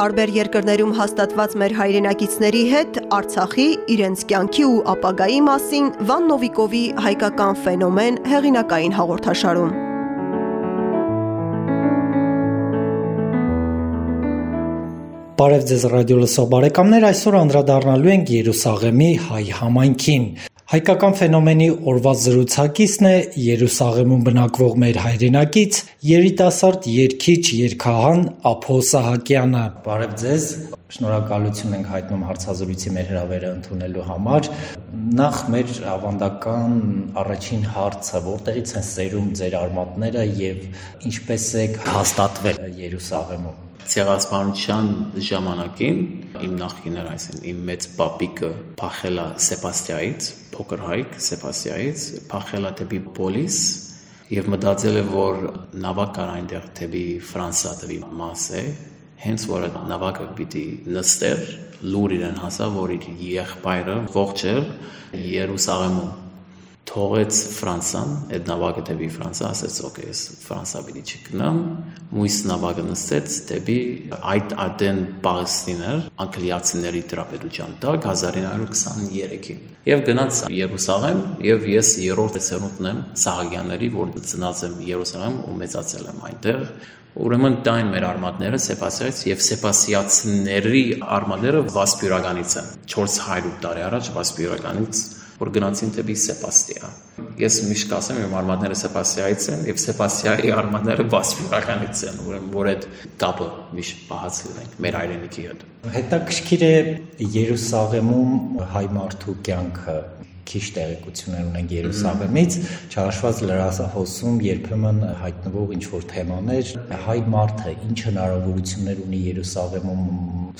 Տարբեր երկրներում հաստատված մեր հայրենակիցների հետ Արցախի, իրենց կյանքի ու ապագայի մասին Վան Նովիկովի «Հայկական ֆենոմեն» հեղինակային հաղորդաշարում։ Բարև ձեզ ռադիո լսող բարեկամներ, այսօր անդրադառնալու ենք Երուսաղեմի հայ համայնքին։ Հայկական ֆենոմենի օրվա զրուցակիցն է Երուսաղեմում բնակվող մեր հայրենակից երիտասարդ երգիչ երգահան Ափո Սահակյանը։ Բարև ձեզ։ Շնորհակալություն ենք հայտնում հարցազրույցի մեր հրավերը ընդունելու համար։ Նախ մեր ավանդական առաջին հարցը, որտեղից են սերում ձեր արմատները եւ ինչպես եք հաստատվել Երուսաղեմում։ Ցեղասպանության ժամանակին իմ նախկիներ, այսինքն իմ մեծ պապիկը փախել է Սեբաստիայից, փոքր հայք Սեբաստիայից, փախել է դեպի Պոլիս եւ մտածել է, որ նավակ կար այնտեղ դեպի Ֆրանսա դեպի Մասե, հենց որ նավակը պիտի նստեր, լուր իրեն հասա, որ իր եղբայրը ողջ էր Երուսաղեմում թողեց Ֆրանսան, այդ նավակը դեպի Ֆրանսա, ասեց, օքեյ, ես Ֆրանսա պիտի չգնամ, մույս նավակը նստեց դեպի այդ ադեն Պաղեստիներ, անգլիացիների դրապետության տակ 1923-ին։ Եվ գնաց Երուսաղեմ, եւ ես երրորդ ծնունդն եմ Սահակյանների, որ ծնած եմ Երուսաղեմ ու մեծացել եմ այնտեղ, Ուրեմն դա են մեր արմատները Սեպասիայից եւ Սեպասիացիների արմատները Վասպյուրականից են 400 տարի առաջ Վասպյուրականից որ գնացին դեպի Սեբաստիա։ Ես միշտ կասեմ, իմ արմատները Սեբաստիայից են եւ Սեբաստիայի արմատները Բասֆիականից են, ուրեմն որ այդ կապը միշտ պահածել ենք մեր հայրենիքի հետ։ Հետաքրքիր է Երուսաղեմում հայ մարդու կյանքը քիչ տեղեկություններ ունենք Երուսաղեմից, չհաշված լրահոսում երբեմն հայտնվող ինչ որ թեմաներ, հայ մարդը ինչ հնարավորություններ ունի Երուսաղեմում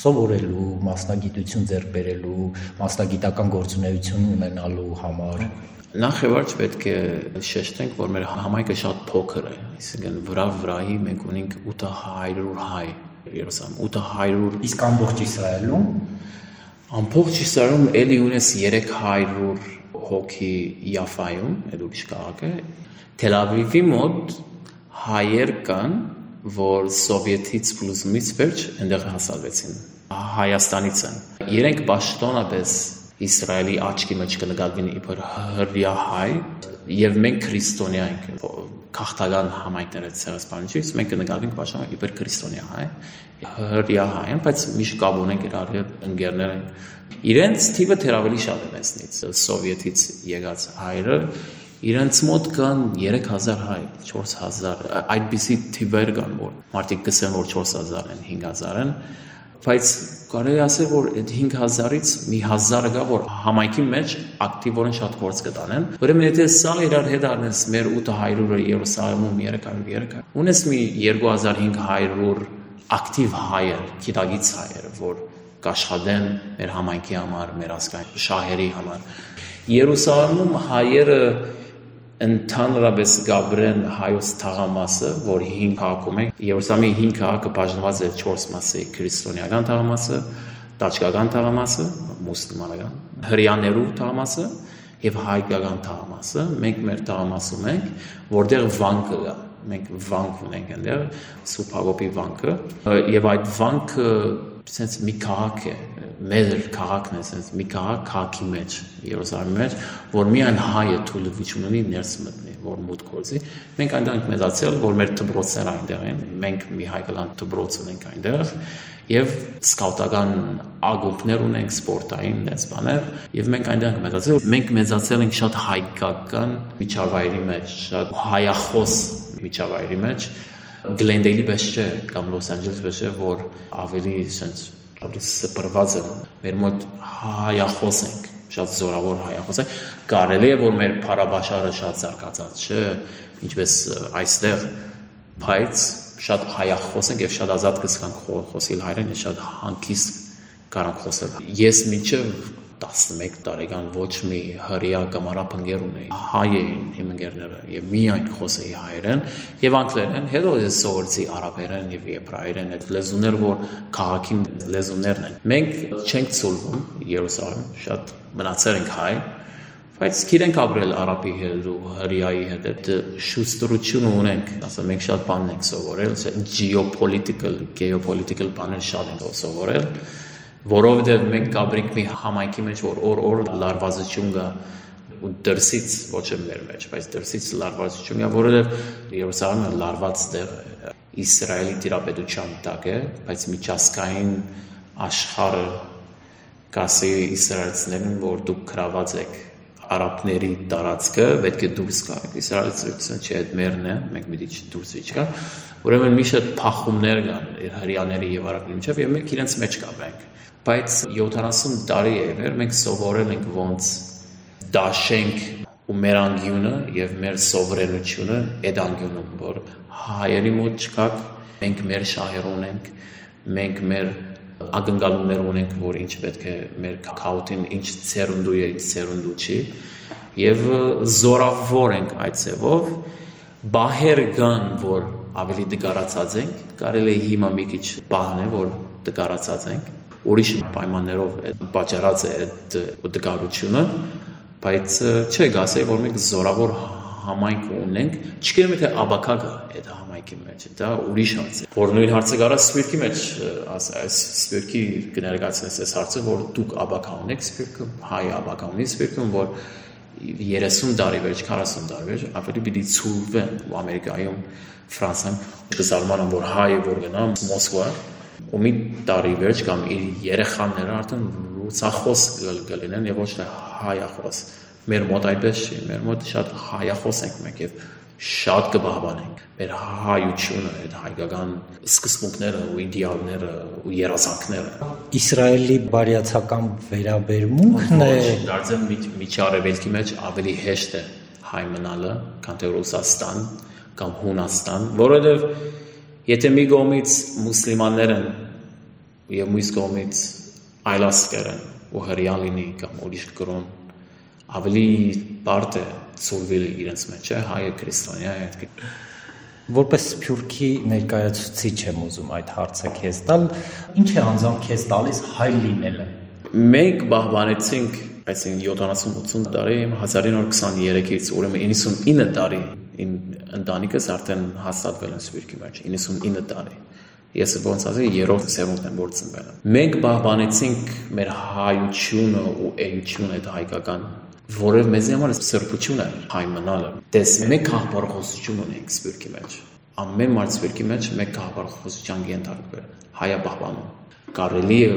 սովորելու, մասնագիտություն ձեռք բերելու, մասնագիտական գործունեություն ունենալու համար Նախ եւ առաջ պետք է շեշտենք, որ մեր համայնքը շատ փոքր է, այսինքն վրա վրայի մենք ունենք 800 հայ Երուսաղեմ 800 իսկ ամբողջ Իսրայելում ամբողջ Իսրայելում էլի ունես 300 հոգի Յաֆայում, այդ ուրիշ քաղաք է։ Թել Ավիվի մոտ հայեր կան, որ սովետից պլուսումից վերջ այնտեղ հասալվեցին։ Հայաստանից են։ Իրենք պաշտոնապես Իսրայելի աչքի մեջ կնկատվին իբր հրյա հայ եւ մենք քրիստոնյա ենք քաղաքական համայնքները ցեղասպանությունից մենք կնկատվենք պաշտոնապես իբր քրիստոնյա հայ հրյա հայ են բայց միշտ կապ ունենք իրար հետ ընկերներ ենք Իրենց թիվը թերավելի շատ է մեզնից, սովետից եկած հայրը, իրենց մոտ կան 3000 հայ, 4000, այդպիսի թիվեր կան, որ մարդիկ կսեն, որ 4000 են, 5000 են, բայց կարելի ասել, որ այդ 5000-ից մի 1000-ը կա, որ համայնքի մեջ ակտիվորեն շատ գործ կտանեն։ Ուրեմն եթե սա իրար հետ առնես մեր 800-ը Երուսաղեմում 300 300, ունես մի 2500 ակտիվ հայեր, գիտագից հայեր, որ կաշխատեն մեր համայնքի համար, մեր ազգային շահերի համար։ Երուսաղեմում հայերը ընդհանրապես Գաբրեն հայոց թաղամասը, որ 5 հակում է, Երուսաղեմի 5 հակը բաժանված է 4 մասի՝ քրիստոնեական թաղամասը, տաճկական թաղամասը, մուսուլմանական, հрьяաներու թաղամասը եւ հայկական թաղամասը։ Մենք մեր թաղամասում ենք, որտեղ վանկը կա մենք վանք ունենք այնտեղ Սուփ Հակոբի վանքը եւ այդ վանքը sense մի քաղաք է մեր քաղաքն է sense մի քաղաք քաղաքի մեջ Երուսաղեմի մեջ որ միայն հայը թույլտվություն ունի ներս մտնի որ մուտք գործի մենք այնտեղ մեծացել որ մեր դպրոցները այնտեղ են մենք մի հայկական դպրոց ունենք այնտեղ եւ սկաուտական ագումբներ ունենք սպորտային դες բաներ եւ մենք այնտեղ մեծացել մենք մեծացել ենք շատ հայկական միջավայրի մեջ շատ հայախոս միջավայրի մեջ Գլենդեյլի պես չէ կամ Լոս Անջելես պես չէ, որ ավելի sense ավելի սպրված է։ Մեր մոտ հայախոս ենք, շատ զորավոր հայախոս է։ Կարելի է որ մեր փարաբաշարը շատ զարգացած չէ, ինչպես այստեղ, բայց շատ հայախոս ենք եւ շատ ազատ կսկանք խոսել հայերեն, շատ հանկիստ կարանք խոսել։ Ես միջև 11 տարեկան ոչ մի հрья կամ արաբ ընկերուն էի։ Հայ էին իմ ընկերները եւ միայն խոսեի հայերեն եւ անգլերեն, հետո ես սովորեցի արաբերեն եւ եբրայերեն, այդ լեզուներ, որ քաղաքի լեզուներն են։ Մենք չենք ցոլվում Երուսաղեմ, շատ մնացել ենք հայ, բայց գիտենք ապրել արաբի հետ ու հրյայի հետ այդ շուստրությունը ունենք ասա մենք շատ բան ենք սովորել geopolitical geopolitical բաներ շատ ենք սովորել որովհետև մենք կաբրինք մի համայնքի մեջ, որ օր-օր լարվածություն կա ու դրսից ոչ էլ մեր մեջ, բայց դրսից լարվածություն կա, որովհետև Երուսաղեմը լարված դեր Իսրայելի դիրապետության տակ է, բայց միջազգային աշխարհը կասի իսրայելցիներին, որ դուք քրաված եք արաբների տարածքը, պետք է դուրս գա։ Իսրայելցիությունը չէ, այդ մերն է, մենք մի դիչ դուրս չկա։ Ուրեմն մի շատ փախումներ կան իր հрьяաների եւ արաբների միջև եւ մենք իրենց մեջ կապենք։ Բայց 70 տարի է եղել, մենք սովորել ենք ոնց դաշենք ու մեր անգյունը եւ մեր սովորենությունը այդ անգյունում որ հայերի մոտ չկաք մենք մեր շահեր ունենք մենք մեր ակնկալումներ ունենք որ ինչ պետք է մեր քաութին ինչ ծերունդու է ինչ ծերունդու չի եւ զորավոր ենք այդ ծևով բահեր կան որ ավելի դգարացած ենք կարելի է հիմա մի քիչ բահն է որ դգարացած ենք ուրիշ պայմաններով պատճառած է այդ դգարությունը բայց չէ գասե որ մենք զորավոր համայնք ունենք, չգիտեմ եթե աբակակը այդ համայնքի մեջ, դա ուրիշ հարց է։ Որ նույն հարցը գարա սպիրկի մեջ, այս սպիրկի կներկայացնես այս հարցը, որ դուք աբակա ունեք սպիրկը, հայ աբակա ունի սպիրկը, որ 30 տարի վերջ, 40 տարի վերջ ավելի պիտի ցուրվեն ու Ամերիկայում, Ֆրանսիայում կզարմանան, որ հայ որ գնա Մոսկվա ու մի տարի վերջ կամ իր երեխաները արդեն ռուսախոս կլինեն եւ ոչ թե հայախոս։ Մեր մոտ այդպես չի, մեր մոտ շատ հայախոս ենք մենք եւ շատ կբահբանենք մեր հայությունը, այդ հայկական սկզբունքները ու իդեալները ու երազանքները։ Իսրայելի բարյացակամ վերաբերմունքն է դարձել միջարևելքի մեջ ավելի հեշտ է հայ մնալը, քան թե Ռուսաստան կամ Հունաստան, որովհետև Եթե մի կողմից մուսլիմաններ են եւ մյուս կողմից այլասկեր են ու հрьян լինի կամ ուրիշ կրոն ավելի բարդ է ծորվել իրենց մեջ է հայը քրիստոնյա է այդ որպես սփյուռքի ներկայացուցիչ եմ ուզում այդ հարցը քեզ տալ ինչ է անձամբ քեզ տալիս հայ լինելը? Մենք բահբանեցինք այսինքն 70-80 տարի 1923-ից ուրեմն 99 տարի իմ ընտանիքս արդեն հաստատվել են սփյուռքի մեջ 99 տարի Ես ոնց ասի, երրորդ սերունդն եմ որ ծնվել եմ։ Մենք պահպանեցինք մեր հայությունը ու էությունը այդ հայկական, որը մեզ համար սրբություն է հայ մնալը։ Դες մեկ հաղորդություն ունենք սպիրկի մեջ։ Ամեն մարդ սպիրկի մեջ մեկ հաղորդության ենթարկվել։ Հայա պահպանում։ Կարելի է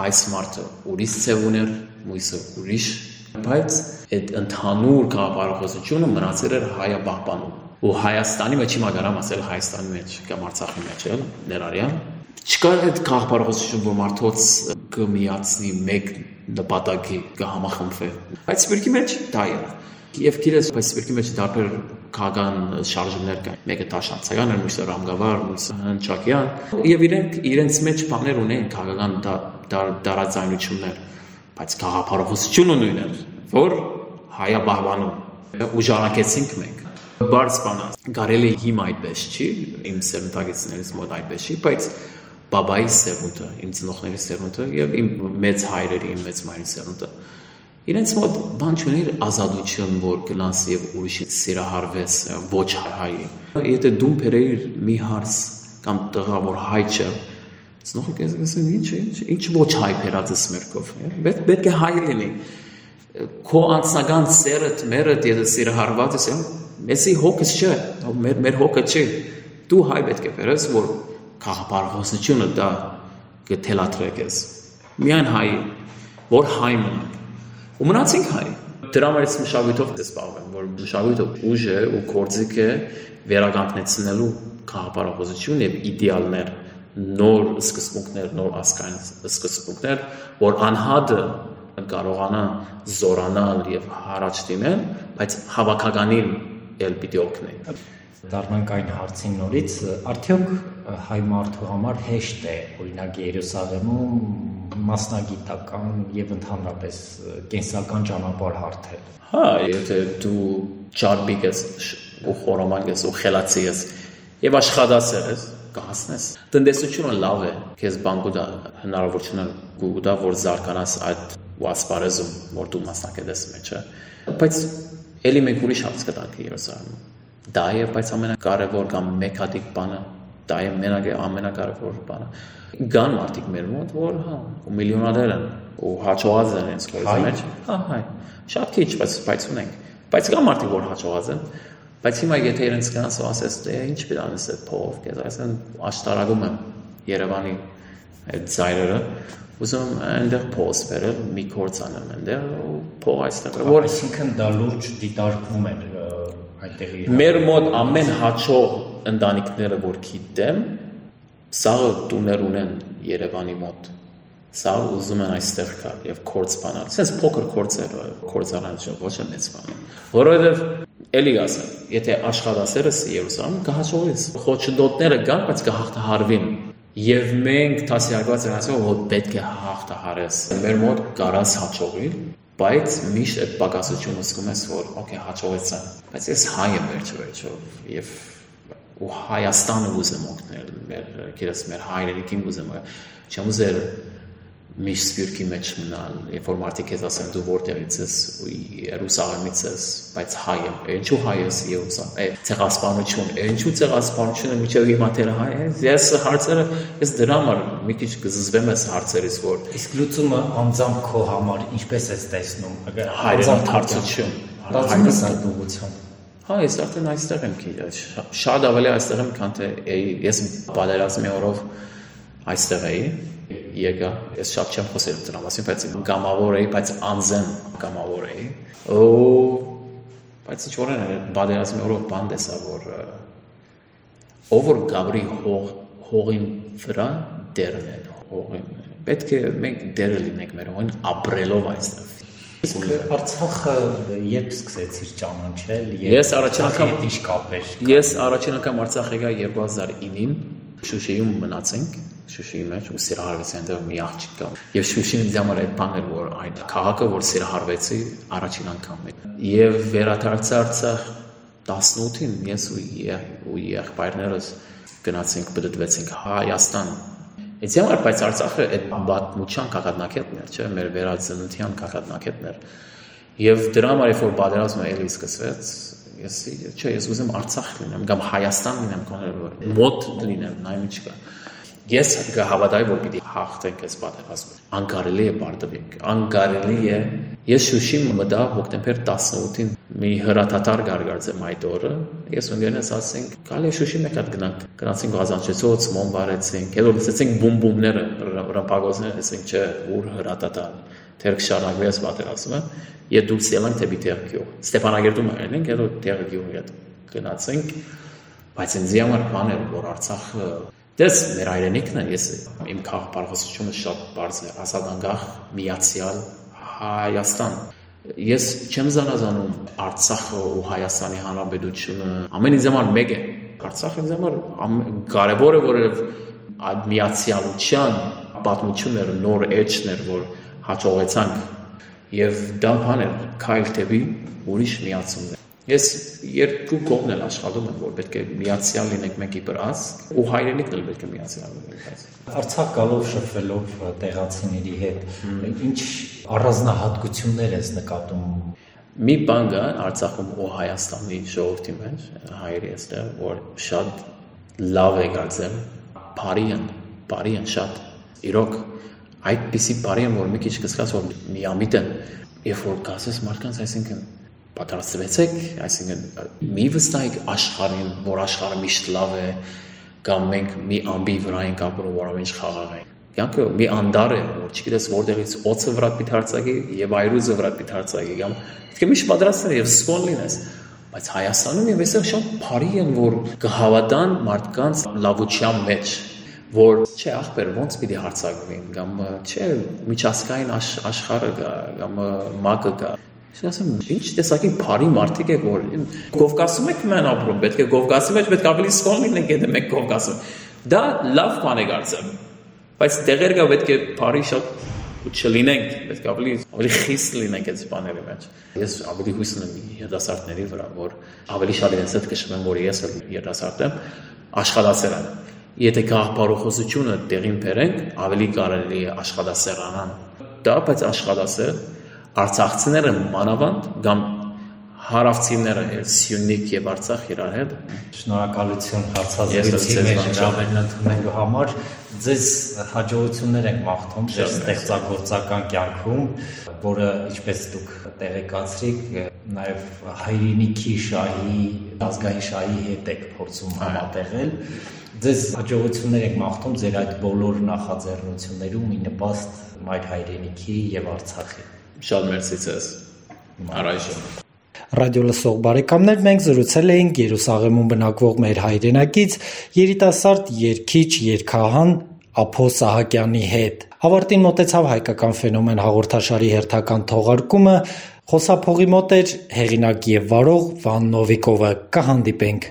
այս մարդը ուրիշ ծև ուներ, մույսը ուրիշ, բայց այդ ընդհանուր հաղորդությունը մնացել էր հայա պահպանում ու Հայաստանի մեջ հիմա գարամ ասել Հայաստանի մեջ կամ Արցախի մեջ էլ ներառյալ չկար այդ քաղաքապարողություն որ մարդոց կմիացնի մեկ նպատակի կհամախմբվի այդ սպիրկի մեջ դա է եւ գիտես այս սպիրկի մեջ դարբեր քաղաքական շարժումներ կան մեկը տաշանցական էր մյուսը ռամգավար մյուսը հնչակյան եւ իրենք իրենց մեջ բաներ ունեն քաղաքական դարաձայնություններ բայց քաղաքապարողությունը նույնն էր որ հայաբահբանում ուժանակեցինք մենք Բարդ բան է։ Կարելի հիմա այդպես չի, իմ սերնդագիցներից մոտ այդպես չի, բայց բաբայի սերունդը, իմ ծնողների սերունդը եւ իմ մեծ հայրերի, իմ մեծ մայրի սերունդը իրենց մոտ բան չուներ ազատություն, որ գնաս եւ ուրիշի սիրահարվես ոչ հայ։ Եթե դու բերեիր մի հարց կամ տղա, որ հայ չէ, ծնողը քեզ ասեն ինչ ինչ ինչ ոչ հայ բերածս մերկով, պետք է հայ լինի։ Քո անձնական սերդ, մերդ, եթե սիրահարված ես, Մեսի հոգս չէ, մեր մեր հոգը չէ։ Դու հայ պետք է վերես, որ քաղաքապարողությունը դա կթելաթրեկես։ Միայն հայ, որ հայ մնանք։ Ու մնացինք հայ։ Դրա մեջ մշակույթով դեսպաղվեմ, որ մշակույթը ուժ է ու կորձիկ է վերականգնեցնելու քաղաքապարողություն եւ իդեալներ նոր սկզբունքներ, նոր ասկային սկզբունքներ, որ անհատը կարողանա զորանալ եւ հարաճ դիմել, բայց հավաքականին էլ պիտի օգնի։ Դառնանք այն հարցին նորից, արդյոք հայ մարդու համար հեշտ է օրինակ Երուսաղեմում մասնագիտական եւ ընդհանրապես կենսական ճանապարհ հարթել։ Հա, եթե դու ճարբիկ ես ու խորոմանկ ես ու խելացի ես եւ աշխատասեր ես, կհասնես։ Տնտեսությունը լավ է, քեզ բանկու դա հնարավորությունը կուտա, որ զարգանաս այդ ու ասպարեզում, որ դու մասնակից ես մեջը։ մեջ Բայց ելի մենք ուրիշ հարց կտանք Երուսաղեմում։ Դա է, բայց ամենակարևոր կամ մեկ հատիկ բանը, դա է մենակ ամենակարևոր բանը։ Գան մարդիկ մեր մոտ, որ հա, ու միլիոնադեր են, ու հաջողած են ինձ խորից մեջ։ Հա, հայ։ Շատ քիչ, բայց բայց ունենք։ Բայց կա մարդիկ, որ հաջողած են։ Բայց հիմա եթե իրենց գնաց ու ասես, դե ինչ պետք է անես այդ փողով, կես ասեն աշտարակում եմ Երևանի այդ ծայրերը, ուզում այնտեղ փոս վերել, մի կորց անեմ այնտեղ ու փող այստեղ որ այսինքն դա լուրջ դիտարկվում է այդտեղի Մեր մոտ ամեն հաճող ընտանիքները որ գիտեմ, սաղը տուներ ունեն Երևանի մոտ սա ուզում են այստեղ գալ եւ կորց բանալ։ Սենց փոքր կորցեր, կորցանալ ոչ է մեծ բան։ Որովհետեւ էլի ասեմ, եթե աշխատասերս Երուսաղեմ կհաջողես, խոչընդոտները կան, բայց կհաղթահարվին Եվ մենք տասյակված ենք ասում, որ պետք է հաղթահարես։ Մեր մոտ կարաս հաջողի, բայց միշտ այդ պակասությունը զգում ես, որ օքեյ հաջողեցա։ Բայց ես հայ եմ վերջերով եւ ու Հայաստանը ուզեմ օգնել մեր գերս մեր հայրենիքին ուզեմ չեմ ուզել միշտ սպյուրքի մեջ մնալ, երբ որ մարդիկ ես ասեն դու որտեղից ես, Երուսաղեմից ես, բայց հայ եմ։ Ինչու հայ ես Երուսաղեմ։ ցեղասպանություն, ինչու ցեղասպանությունը միջև հիմա դեռ հայ է։ Ես հարցերը ես դրա համար մի քիչ կզզվեմ այս հարցերից, որ իսկ լուծումը անձամբ քո համար ինչպես ես տեսնում, අգ հայրենի հարցություն, հայրենի այդ ուղղությամբ։ Հա, ես արդեն այստեղ եմ քիչ, շատ ավելի այստեղ եմ, քան թե ես պատերազմի օրով այստեղ էի եկա։ Ես շատ չեմ խոսել դրա մասին, բայց կամավոր էի, բայց անզեն կամավոր էի։ Ու բայց ինչ որ են բادرացին օրով բան տեսա որ ով որ գաբրի հող հողին վրա դերն են հողին պետք է մենք դերը լինենք մեր հողին ապրելով այստեղ Իսկ Արցախը երբ սկսեցիր ճանաչել, ես առաջին անգամ ինչ կապեր։ Ես առաջին անգամ Արցախ եկա 2009-ին, Շուշիում մնացինք Շուշիի մեջ ու սիրահարվեցի այնտեղ մի աղջիկ կա։ Եվ Շուշին ինձ համար այդ բանն էր, որ այդ քաղաքը, որ սիրահարվեցի առաջին անգամին։ Եվ վերադարձա Արցախ 18-ին ես ու ու եղբայրներս գնացինք բդդվեցինք Հայաստան։ Այս համար բայց Արցախը այդ բաթմուչյան կակադնակետն էր, չէ՞, մեր վերածննդյան կակadնակետն էր։ Եվ դրա համար երբ որ պատերազմը էլի սկսվեց, ես չէ, ես ուզում Արցախ լինեմ կամ Հայաստան լինեմ կամ մոտ լինեմ, նայեմ ինչքա։ Ես կհավատայի, որ պիտի հաղթենք այս պատերազմը։ Անկարելի է բարդվենք։ Անկարելի է։ Ես Շուշի մտա հոկտեմբեր 18-ին մի հրաթաթար գարգարձեմ այդ օրը։ Ես ընկերներս ասենք, «Գալի Շուշի մեկ հատ գնանք»։ Գնացինք Ղազանչեցոց, մոմ վարեցինք։ Հետո լսեցինք բում-բումները, ռամպագոզները, ասենք, չէ, ուր հրաթաթար։ Թեր կշարունակվի այս պատերազմը։ Եվ դուք սելանք դեպի Տերգյո։ Ստեփանագերդում այնենք, հետո Տերգյո հետ գնացինք։ Բայց ինձ համար բան էր, որ Արցախը Դες մեր հայրենիքն է, ես իմ քաղաքապարխոսությունը շատ բարձր է, ասալ անգախ միացյալ Հայաստան։ Ես չեմ զանազանում Արցախը ու Հայաստանի Հանրապետությունը, ամեն ինձ համար մեկ է։ Արցախը ինձ համար կարևոր է, որովհետև այդ միացյալության պատմությունները նոր էջներ, որ հաջողեցանք եւ դա բան է, քայլ դեպի ուրիշ միացում Ես երկու կողմն էլ աշխատում եմ, որ պետք է միացյալ լինենք մեկի վրաս, ու հայրենիքն էլ պետք է միացյալ լինենք։ Արցախ գալով շփվելով տեղացիների հետ, ինչ առանձնահատկություններ ես նկատում? Մի բան կա Արցախում ու Հայաստանի ժողովրդի մեջ, հայերի այստեղ, որ շատ լավ է գացել, բարի են, բարի են շատ։ Իրոք այդպիսի բարի են, որ մի քիչ կսկաց որ միամիտ են, երբ որ գասես մարդկանց, այսինքն պատրաստվեցեք, այսինքն մի վստահեք աշխարհին, որ աշխարհը միշտ լավ է, կամ մենք մի ամբի վրա ենք ապրում, որով ինչ խաղաղ ենք։ Կյանքը մի անդար է, որ չգիտես որտեղից օծը վրա պիտի հարցակի եւ այրուզը վրա պիտի հարցակի, կամ պետք է միշտ պատրաստել եւ զսպոն լինես։ Բայց Հայաստանում եւ այսօր շատ բարի են, որ կհավատան մարդկանց լավության մեջ որ չէ ախպեր ոնց պիտի հարցակվին կամ չէ միջազգային աշխարհը կա կամ մակը կա Ես ասեմ, ինչ տեսակի բարի մարդիկ եք, որ Կովկասում եք մեն ապրում, պետք է Կովկասի մեջ պետք ավելի սքոլ լինենք, եթե մենք Կովկասում։ Դա լավ բան է կարծեմ։ Բայց տեղեր կա պետք է բարի շատ ու չլինենք, պետք է ավելի ավելի խիստ լինենք այս բաների մեջ։ Ես ավելի հույս ունեմ երիտասարդների վրա, որ ավելի շատ իրենց հետ կշռեն, որ ես էլ երիտասարդ եմ, աշխատասեր եմ։ Եթե գաղափարախոսությունը տեղին բերենք, ավելի կարելի է աշխատասերանան։ Դա բայց աշխատասեր Արցախցիները մանավանդ կամ հարավցիները Սյունիք եւ Արցախ իրար հետ։ Շնորհակալություն հարցազրույցի մեջ հրավերն ընդունելու համար։ Ձեզ հաջողություններ ենք մաղթում ձեր ստեղծագործական կյանքում, որը ինչպես դուք տեղեկացրիք, նաև հայրենիքի շահի, ազգային շահի հետ եք փորձում համատեղել։ Ձեզ հաջողություններ ենք մաղթում ձեր այդ բոլոր նախաձեռնություններում՝ ի նպաստ մայր հայրենիքի եւ Արցախի։ Շատ մերսի ձեզ։ Առայժմ Ռադիո լսող բարեկամներ, մենք զրուցել էինք Երուսաղեմում բնակվող մեր հայրենակից երիտասարդ երգիչ երգահան Ափո Սահակյանի հետ։ Ավարտին մոտեցավ հայկական ֆենոմեն հաղորդաշարի հերթական թողարկումը, խոսափողի մոտ էր հեղինակ եւ վարող Վան Նովիկովը։ Կհանդիպենք